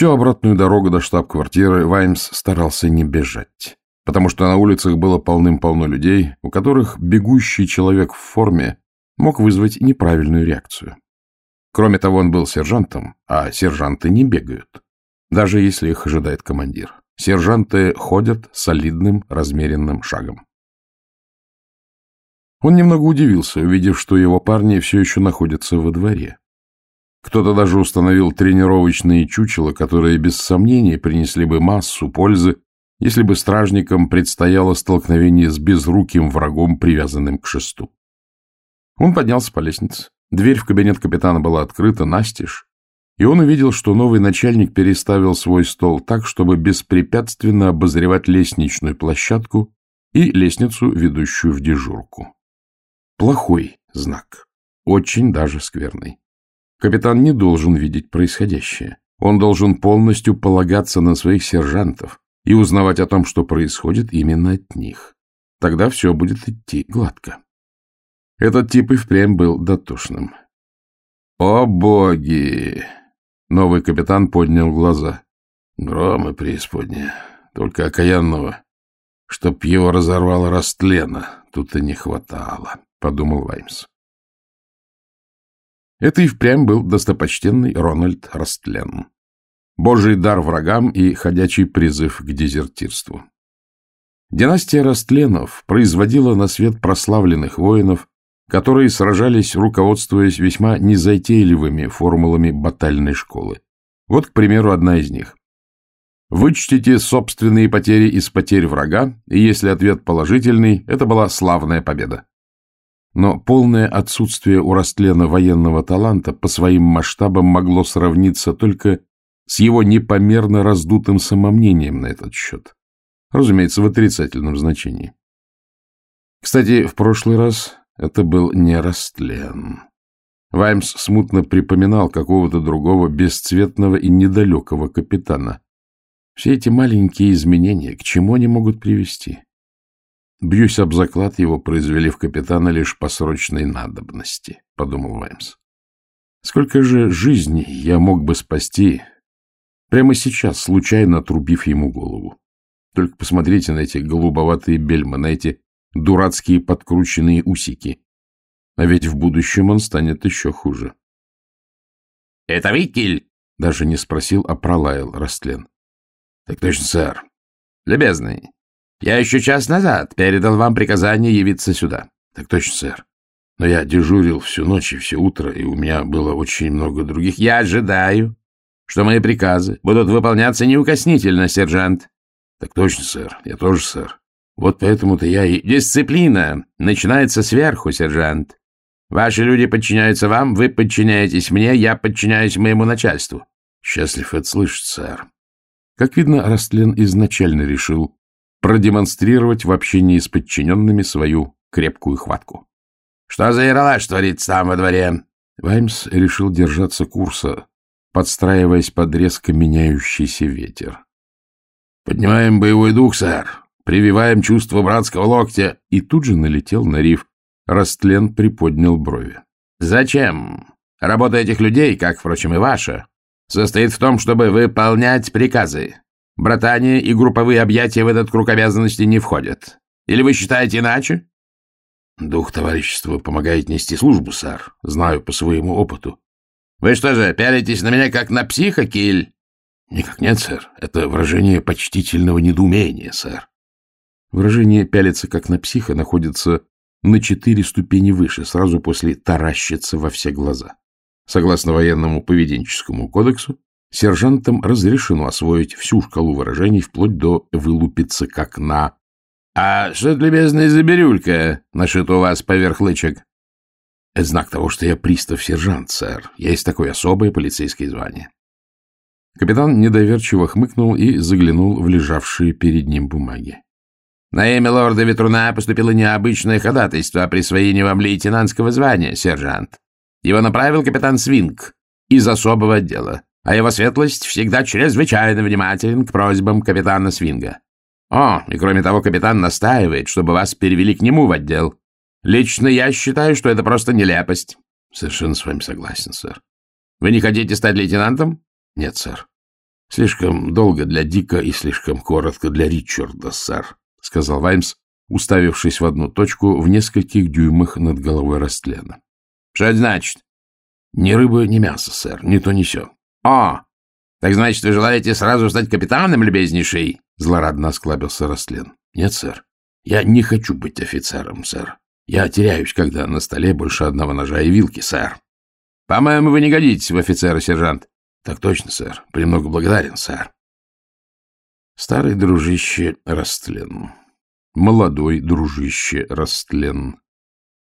Всю обратную дорогу до штаб-квартиры Ваймс старался не бежать, потому что на улицах было полным-полно людей, у которых бегущий человек в форме мог вызвать неправильную реакцию. Кроме того, он был сержантом, а сержанты не бегают, даже если их ожидает командир. Сержанты ходят солидным, размеренным шагом. Он немного удивился, увидев, что его парни все еще находятся во дворе. Кто-то даже установил тренировочные чучела, которые без сомнения принесли бы массу пользы, если бы стражникам предстояло столкновение с безруким врагом, привязанным к шесту. Он поднялся по лестнице. Дверь в кабинет капитана была открыта настежь, и он увидел, что новый начальник переставил свой стол так, чтобы беспрепятственно обозревать лестничную площадку и лестницу, ведущую в дежурку. Плохой знак. Очень даже скверный. Капитан не должен видеть происходящее. Он должен полностью полагаться на своих сержантов и узнавать о том, что происходит именно от них. Тогда все будет идти гладко. Этот тип и впрямь был дотошным. «О боги!» Новый капитан поднял глаза. «Громы преисподние, только окаянного, чтоб его разорвало растлена, тут и не хватало», — подумал Ваймс. Это и впрямь был достопочтенный Рональд Растлен. Божий дар врагам и ходячий призыв к дезертирству. Династия Растленов производила на свет прославленных воинов, которые сражались, руководствуясь весьма незатейливыми формулами батальной школы. Вот, к примеру, одна из них. Вычтите собственные потери из потерь врага, и если ответ положительный, это была славная победа. Но полное отсутствие у Растлена военного таланта по своим масштабам могло сравниться только с его непомерно раздутым самомнением на этот счет. Разумеется, в отрицательном значении. Кстати, в прошлый раз это был не Растлен. Ваймс смутно припоминал какого-то другого бесцветного и недалекого капитана. Все эти маленькие изменения к чему они могут привести? Бьюсь об заклад, его произвели в капитана лишь по срочной надобности, — подумал Ваймс. Сколько же жизней я мог бы спасти прямо сейчас, случайно отрубив ему голову? Только посмотрите на эти голубоватые бельмы, на эти дурацкие подкрученные усики. А ведь в будущем он станет еще хуже. — Это Викель? — даже не спросил, а пролаял Растлен. — Так точно, сэр. — Любезный, я еще час назад передал вам приказание явиться сюда. — Так точно, сэр. Но я дежурил всю ночь и все утро, и у меня было очень много других. Я ожидаю, что мои приказы будут выполняться неукоснительно, сержант. — Так точно, сэр. Я тоже, сэр. Вот поэтому-то я и... Дисциплина начинается сверху, сержант. Ваши люди подчиняются вам, вы подчиняетесь мне, я подчиняюсь моему начальству. Счастлив это слышать, сэр. Как видно, Растлен изначально решил, продемонстрировать в общении с подчиненными свою крепкую хватку. — Что за яролаж творится там во дворе? Ваймс решил держаться курса, подстраиваясь под резко меняющийся ветер. — Поднимаем боевой дух, сэр. Прививаем чувство братского локтя. И тут же налетел на риф. Растлен приподнял брови. — Зачем? Работа этих людей, как, впрочем, и ваша, состоит в том, чтобы выполнять приказы. Братание и групповые объятия в этот круг обязанностей не входят. Или вы считаете иначе? Дух товарищества помогает нести службу, сэр. Знаю по своему опыту. Вы что же, пялитесь на меня как на психа, Киль? Никак нет, сэр. Это выражение почтительного недоумения, сэр. Выражение «пялиться как на психа» находится на четыре ступени выше, сразу после «таращиться во все глаза». Согласно военному поведенческому кодексу, Сержантам разрешено освоить всю шкалу выражений вплоть до «вылупиться как на». — А что это, любезный, за бирюлька нашита у вас поверх лычек? — Это знак того, что я пристав-сержант, сэр. Есть такое особое полицейское звание. Капитан недоверчиво хмыкнул и заглянул в лежавшие перед ним бумаги. — На имя лорда Ветруна поступило необычное ходатайство о присвоении вам лейтенантского звания, сержант. Его направил капитан Свинг из особого отдела а его светлость всегда чрезвычайно внимателен к просьбам капитана Свинга. О, и кроме того, капитан настаивает, чтобы вас перевели к нему в отдел. Лично я считаю, что это просто нелепость. Совершенно с вами согласен, сэр. Вы не хотите стать лейтенантом? Нет, сэр. — Слишком долго для Дика и слишком коротко для Ричарда, сэр, — сказал Ваймс, уставившись в одну точку в нескольких дюймах над головой Растлена. — Что это значит? — Ни рыба, ни мясо, сэр, ни то, ни сё. — О, так значит, вы желаете сразу стать капитаном, любезнейший? — злорадно осклабился Растлен. — Нет, сэр, я не хочу быть офицером, сэр. Я теряюсь, когда на столе больше одного ножа и вилки, сэр. — По-моему, вы не годитесь в офицера, сержант. — Так точно, сэр. Премного благодарен, сэр. Старый дружище Растлен. Молодой дружище Растлен.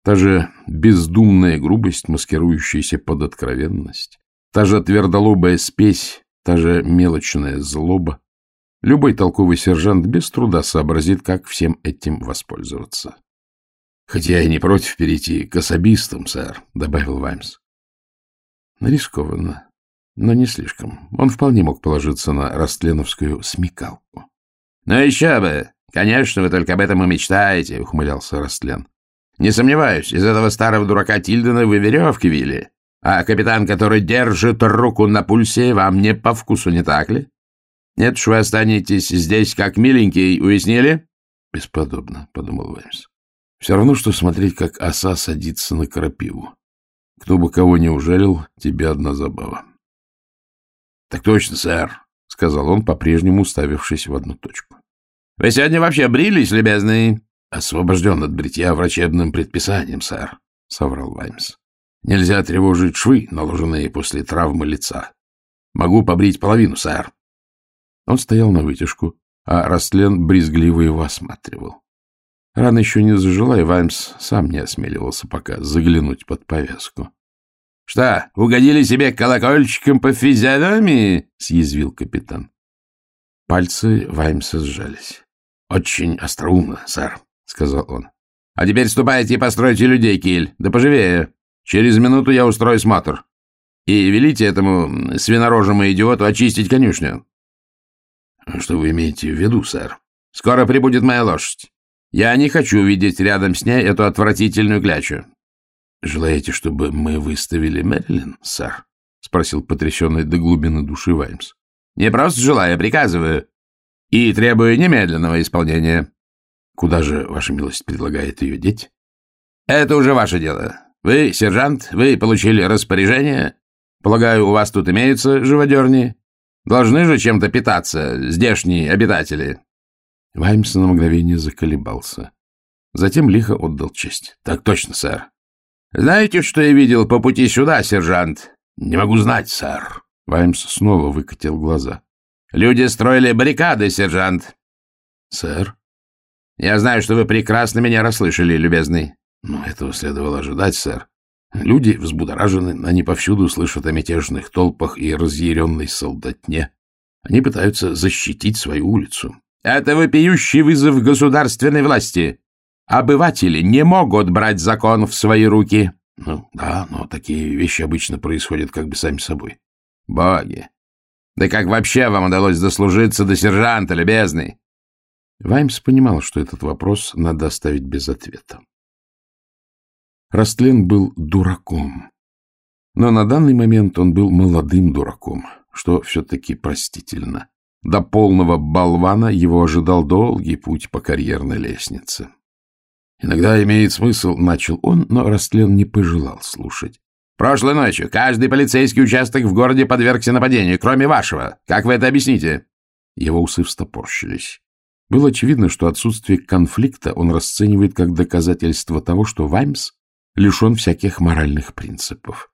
Та же бездумная грубость, маскирующаяся под откровенность. Та же твердолобая спесь, та же мелочная злоба. Любой толковый сержант без труда сообразит, как всем этим воспользоваться. — Хотя я и не против перейти к особистам, сэр, — добавил Ваймс. — Рискованно. Но не слишком. Он вполне мог положиться на растленовскую смекалку. — Ну еще бы! Конечно, вы только об этом и мечтаете, — ухмылялся Растлен. — Не сомневаюсь, из этого старого дурака Тильдена вы веревки вили. А капитан, который держит руку на пульсе, вам не по вкусу, не так ли? Нет уж, вы останетесь здесь как миленький, уяснили? — Бесподобно, — подумал Ваймс. — Все равно, что смотреть, как оса садится на крапиву. Кто бы кого не ужалил, тебе одна забава. — Так точно, сэр, — сказал он, по-прежнему уставившись в одну точку. — Вы сегодня вообще брились, любезный? — Освобожден от бритья врачебным предписанием, сэр, — соврал Ваймс. — Нельзя тревожить швы, наложенные после травмы лица. Могу побрить половину, сэр. Он стоял на вытяжку, а Растлен брезгливо его осматривал. Рана еще не зажила, и Ваймс сам не осмеливался пока заглянуть под повязку. — Что, угодили себе колокольчиком по физиономии? — съязвил капитан. Пальцы Ваймса сжались. — Очень остроумно, сэр, — сказал он. — А теперь ступайте и постройте людей, Киль. Да поживее. Через минуту я устрою смотр. И велите этому свинорожему идиоту очистить конюшню. — Что вы имеете в виду, сэр? — Скоро прибудет моя лошадь. Я не хочу видеть рядом с ней эту отвратительную клячу. Желаете, чтобы мы выставили Мэрилин, сэр? — спросил потрясенный до глубины души Ваймс. — Не просто желаю, а приказываю. И требую немедленного исполнения. — Куда же, ваша милость, предлагает ее деть? — Это уже ваше дело. Вы, сержант, вы получили распоряжение. Полагаю, у вас тут имеются живодерни? Должны же чем-то питаться здешние обитатели. Ваймс на мгновение заколебался. Затем лихо отдал честь. — Так точно, сэр. Знаете, что я видел по пути сюда, сержант? Не могу знать, сэр. Ваймс снова выкатил глаза. Люди строили баррикады, сержант. Сэр? Я знаю, что вы прекрасно меня расслышали, любезный. Ну, этого следовало ожидать, сэр. Люди взбудоражены, они повсюду слышат о мятежных толпах и разъяренной солдатне. Они пытаются защитить свою улицу. Это вопиющий вызов государственной власти. Обыватели не могут брать закон в свои руки. Ну, да, но такие вещи обычно происходят как бы сами собой. Боги! Да как вообще вам удалось дослужиться до сержанта, любезный? Ваймс понимал, что этот вопрос надо оставить без ответа. Растлен был дураком. Но на данный момент он был молодым дураком, что все-таки простительно. До полного болвана его ожидал долгий путь по карьерной лестнице. Иногда имеет смысл, — начал он, но Растлен не пожелал слушать. Прошлой ночью каждый полицейский участок в городе подвергся нападению, кроме вашего. Как вы это объясните? Его усы встопорщились. Было очевидно, что отсутствие конфликта он расценивает как доказательство того, что Ваймс лишен всяких моральных принципов.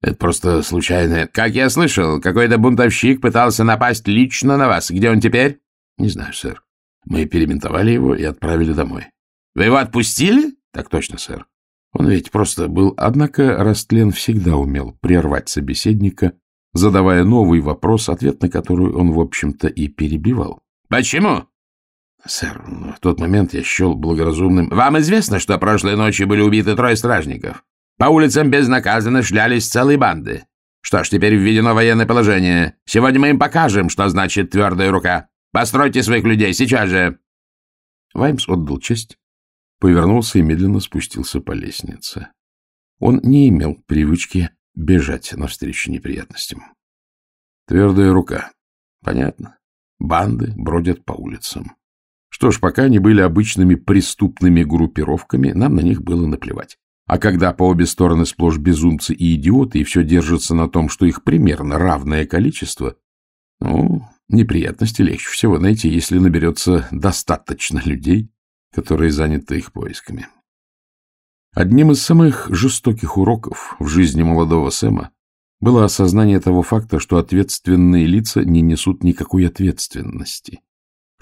Это просто случайное. Как я слышал, какой-то бунтовщик пытался напасть лично на вас. Где он теперь? Не знаю, сэр. Мы перементовали его и отправили домой. Вы его отпустили? Так точно, сэр. Он ведь просто был... Однако Растлен всегда умел прервать собеседника, задавая новый вопрос, ответ на который он, в общем-то, и перебивал. «Почему?» «Сэр, в тот момент я счел благоразумным...» «Вам известно, что прошлой ночью были убиты трое стражников? По улицам безнаказанно шлялись целые банды. Что ж, теперь введено военное положение. Сегодня мы им покажем, что значит твердая рука. Постройте своих людей сейчас же!» Ваймс отдал честь, повернулся и медленно спустился по лестнице. Он не имел привычки бежать навстречу неприятностям. Твердая рука. Понятно. Банды бродят по улицам. Что ж, пока они были обычными преступными группировками, нам на них было наплевать. А когда по обе стороны сплошь безумцы и идиоты, и все держится на том, что их примерно равное количество, ну, неприятности легче всего найти, если наберется достаточно людей, которые заняты их поисками. Одним из самых жестоких уроков в жизни молодого Сэма было осознание того факта, что ответственные лица не несут никакой ответственности,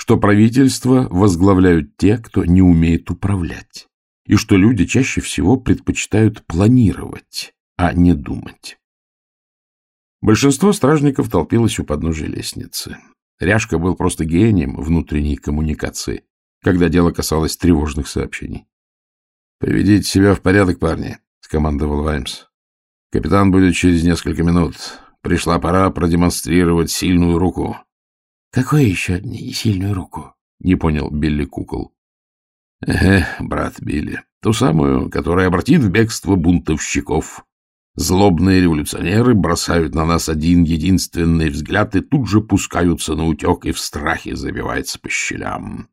что правительство возглавляют те, кто не умеет управлять, и что люди чаще всего предпочитают планировать, а не думать. Большинство стражников толпилось у подножия лестницы. Ряшка был просто гением внутренней коммуникации, когда дело касалось тревожных сообщений. — Поведите себя в порядок, парни, — скомандовал Ваймс. — Капитан будет через несколько минут. Пришла пора продемонстрировать сильную руку. — Какую еще сильную руку? — не понял Билли Кукол. — Эх, брат Билли, ту самую, которая обратит в бегство бунтовщиков. Злобные революционеры бросают на нас один единственный взгляд и тут же пускаются на утек и в страхе забиваются по щелям.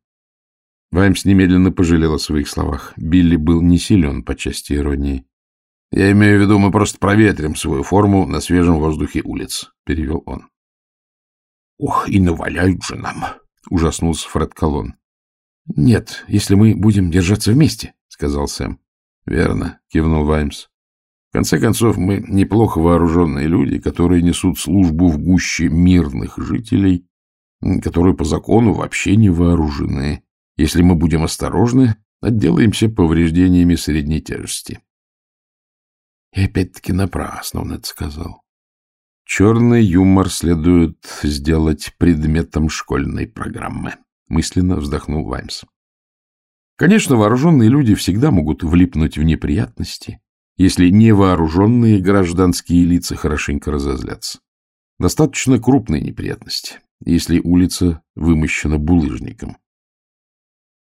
Ваймс немедленно пожалел о своих словах. Билли был не силен по части иронии. — Я имею в виду, мы просто проветрим свою форму на свежем воздухе улиц, — перевел он. — Ох, и наваляют же нам! — ужаснулся Фред Колон. — Нет, если мы будем держаться вместе, — сказал Сэм. — Верно, — кивнул Ваймс. В конце концов, мы неплохо вооруженные люди, которые несут службу в гуще мирных жителей, которые по закону вообще не вооружены. Если мы будем осторожны, отделаемся повреждениями средней тяжести. И опять-таки напрасно он это сказал. Черный юмор следует сделать предметом школьной программы, мысленно вздохнул Ваймс. Конечно, вооруженные люди всегда могут влипнуть в неприятности, если невооруженные гражданские лица хорошенько разозлятся. Достаточно крупные неприятности, если улица вымощена булыжником.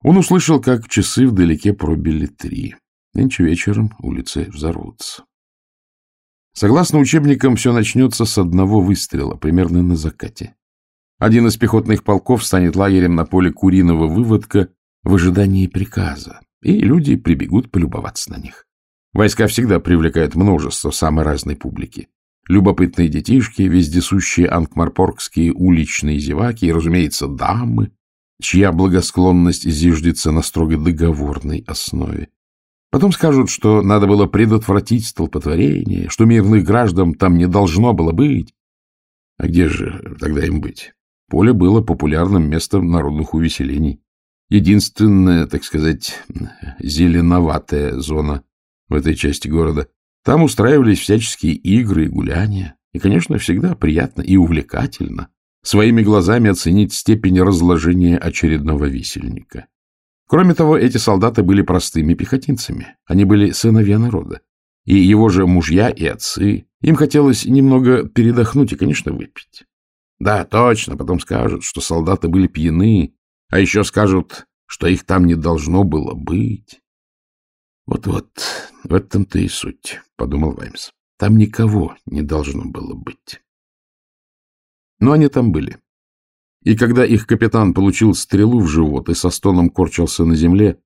Он услышал, как часы вдалеке пробили три. Нынче вечером улицы взорвутся. Согласно учебникам, все начнется с одного выстрела, примерно на закате. Один из пехотных полков станет лагерем на поле куриного выводка в ожидании приказа, и люди прибегут полюбоваться на них. Войска всегда привлекают множество самой разной публики. Любопытные детишки, вездесущие анкмарпоргские уличные зеваки и, разумеется, дамы, чья благосклонность зиждется на строго договорной основе. Потом скажут, что надо было предотвратить столпотворение, что мирных граждан там не должно было быть. А где же тогда им быть? Поле было популярным местом народных увеселений. Единственная, так сказать, зеленоватая зона в этой части города. Там устраивались всяческие игры и гуляния. И, конечно, всегда приятно и увлекательно своими глазами оценить степень разложения очередного висельника. Кроме того, эти солдаты были простыми пехотинцами. Они были сыновья народа. И его же мужья и отцы. Им хотелось немного передохнуть и, конечно, выпить. Да, точно, потом скажут, что солдаты были пьяны, а еще скажут, что их там не должно было быть. Вот-вот, в этом-то и суть, — подумал Ваймс. Там никого не должно было быть. Но они там были. И когда их капитан получил стрелу в живот и со стоном корчился на земле,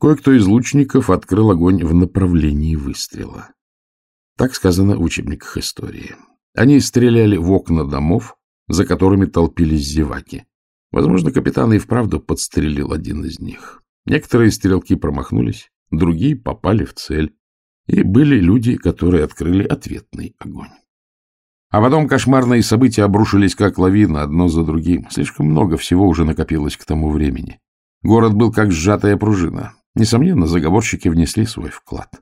кое-кто из лучников открыл огонь в направлении выстрела. Так сказано в учебниках истории. Они стреляли в окна домов, за которыми толпились зеваки. Возможно, капитан и вправду подстрелил один из них. Некоторые стрелки промахнулись, другие попали в цель. И были люди, которые открыли ответный огонь. А потом кошмарные события обрушились как лавина, одно за другим. Слишком много всего уже накопилось к тому времени. Город был как сжатая пружина. Несомненно, заговорщики внесли свой вклад.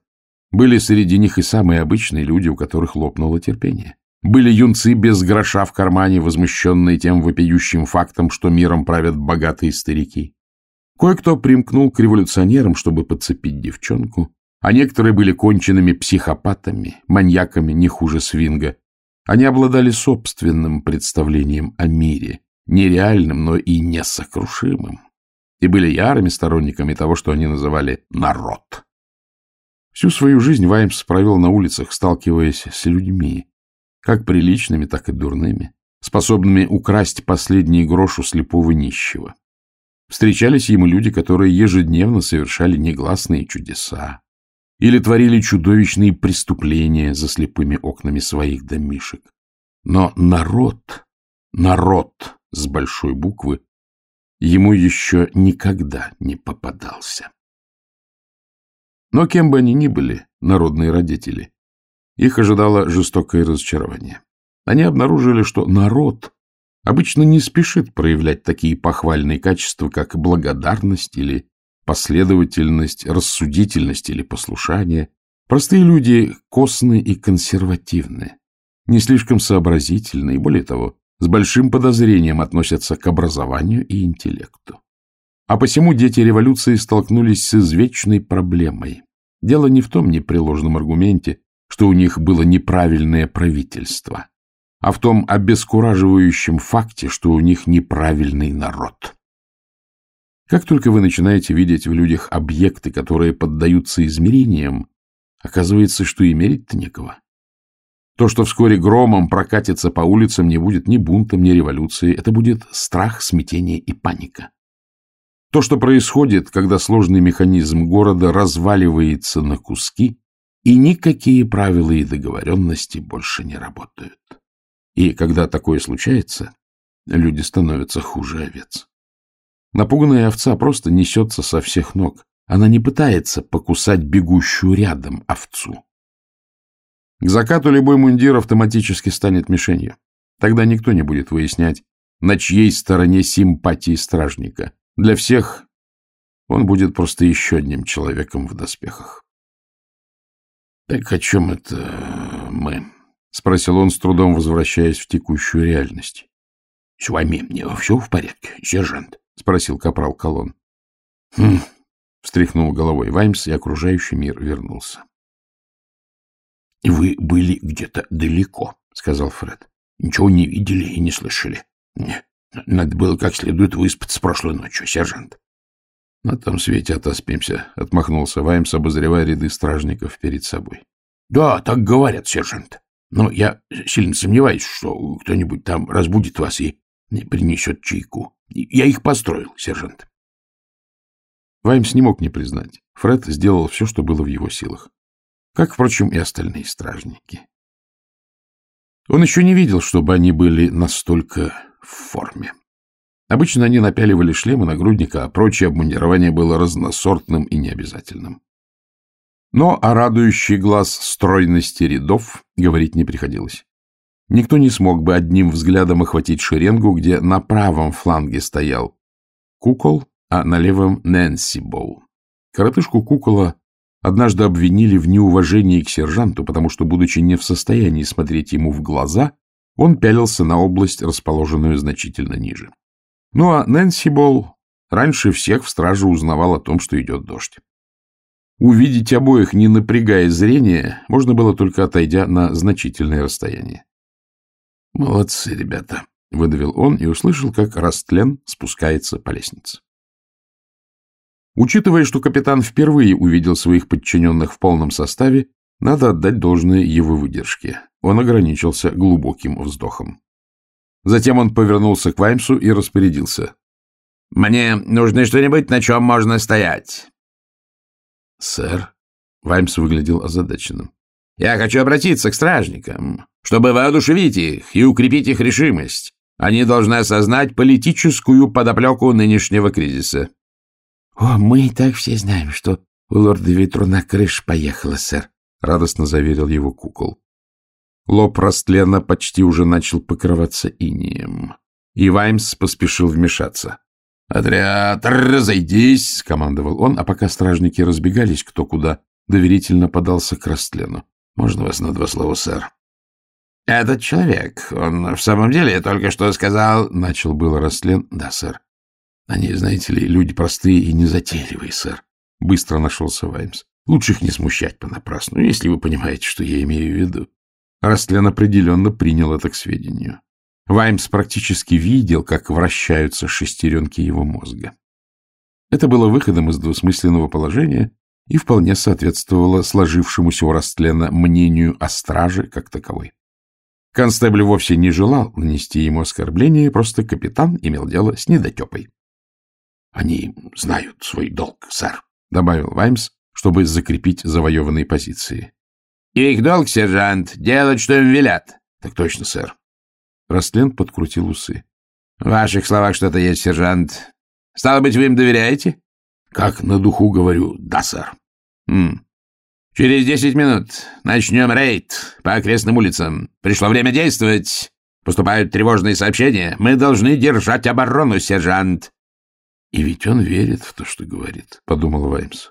Были среди них и самые обычные люди, у которых лопнуло терпение. Были юнцы без гроша в кармане, возмущенные тем вопиющим фактом, что миром правят богатые старики. Кое-кто примкнул к революционерам, чтобы подцепить девчонку, а некоторые были конченными психопатами, маньяками не хуже свинга, они обладали собственным представлением о мире, нереальным, но и несокрушимым, и были ярыми сторонниками того, что они называли «народ». Всю свою жизнь Ваймс провел на улицах, сталкиваясь с людьми, как приличными, так и дурными, способными украсть последний грош у слепого нищего. Встречались ему люди, которые ежедневно совершали негласные чудеса или творили чудовищные преступления за слепыми окнами своих домишек. Но народ, народ с большой буквы, ему еще никогда не попадался. Но кем бы они ни были, народные родители, их ожидало жестокое разочарование. Они обнаружили, что народ обычно не спешит проявлять такие похвальные качества, как благодарность или последовательность, рассудительность или послушание. Простые люди костны и консервативны, не слишком сообразительны и, более того, с большим подозрением относятся к образованию и интеллекту. А посему дети революции столкнулись с извечной проблемой. Дело не в том непреложном аргументе, что у них было неправильное правительство, а в том обескураживающем факте, что у них неправильный народ. Как только вы начинаете видеть в людях объекты, которые поддаются измерениям, оказывается, что и мерить-то некого. То, что вскоре громом прокатится по улицам, не будет ни бунтом, ни революции. Это будет страх, смятение и паника. То, что происходит, когда сложный механизм города разваливается на куски, и никакие правила и договоренности больше не работают. И когда такое случается, люди становятся хуже овец. Напуганная овца просто несется со всех ног. Она не пытается покусать бегущую рядом овцу. К закату любой мундир автоматически станет мишенью. Тогда никто не будет выяснять, на чьей стороне симпатии стражника. Для всех он будет просто еще одним человеком в доспехах. — Так о чем это мы? — спросил он, с трудом возвращаясь в текущую реальность. — С вами мне все в порядке, сержант? — спросил капрал Колон. — Хм, — встряхнул головой Ваймс, и окружающий мир вернулся. — Вы были где-то далеко, — сказал Фред. — Ничего не видели и не слышали. Надо было как следует выспаться прошлой ночью, сержант. — На том свете отоспимся, — отмахнулся Ваймс, обозревая ряды стражников перед собой. — Да, так говорят, сержант. Но я сильно сомневаюсь, что кто-нибудь там разбудит вас и принесет чайку. Я их построил, сержант. Ваймс не мог не признать. Фред сделал все, что было в его силах. Как, впрочем, и остальные стражники. Он еще не видел, чтобы они были настолько в форме. Обычно они напяливали шлемы нагрудника, а прочее обмундирование было разносортным и необязательным. Но о радующий глаз стройности рядов говорить не приходилось. Никто не смог бы одним взглядом охватить шеренгу, где на правом фланге стоял кукол, а на левом — Нэнси Боу. Коротышку кукола однажды обвинили в неуважении к сержанту, потому что, будучи не в состоянии смотреть ему в глаза, он пялился на область, расположенную значительно ниже. Ну а Нэнси Болл раньше всех в страже узнавал о том, что идет дождь. Увидеть обоих, не напрягая зрение, можно было только отойдя на значительное расстояние. — Молодцы, ребята, — выдавил он и услышал, как Растлен спускается по лестнице. Учитывая, что капитан впервые увидел своих подчиненных в полном составе, надо отдать должное его выдержке. Он ограничился глубоким вздохом. Затем он повернулся к Ваймсу и распорядился. — Мне нужно что-нибудь, на чем можно стоять. — Сэр. Ваймс выглядел озадаченным. — Я хочу обратиться к стражникам чтобы воодушевить их и укрепить их решимость. Они должны осознать политическую подоплеку нынешнего кризиса. — О, мы и так все знаем, что у лорда Витруна крыш поехала, сэр, — радостно заверил его кукол. Лоб Растлена почти уже начал покрываться инием, и Ваймс поспешил вмешаться. — Отряд, разойдись! — скомандовал он, а пока стражники разбегались кто куда, доверительно подался к Растлену. — Можно вас на два слова, сэр? — Этот человек, он в самом деле только что сказал... — начал было Растлен. — Да, сэр. Они, знаете ли, люди простые и незатейливые, сэр. Быстро нашелся Ваймс. Лучше их не смущать понапрасну, если вы понимаете, что я имею в виду. Растлен определенно принял это к сведению. Ваймс практически видел, как вращаются шестеренки его мозга. Это было выходом из двусмысленного положения и вполне соответствовало сложившемуся у Растлена мнению о страже как таковой. Констебль вовсе не желал нанести ему оскорбление, просто капитан имел дело с недотепой. — Они знают свой долг, сэр, — добавил Ваймс, чтобы закрепить завоеванные позиции. — Их долг, сержант, делать, что им велят. — Так точно, сэр. Растлен подкрутил усы. — В ваших словах что-то есть, сержант. Стало быть, вы им доверяете? — Как на духу говорю, да, сэр. Хм. Через десять минут начнем рейд по окрестным улицам. Пришло время действовать. Поступают тревожные сообщения. Мы должны держать оборону, сержант. — И ведь он верит в то, что говорит, — подумал Ваймс.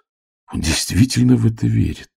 Он действительно в это верит.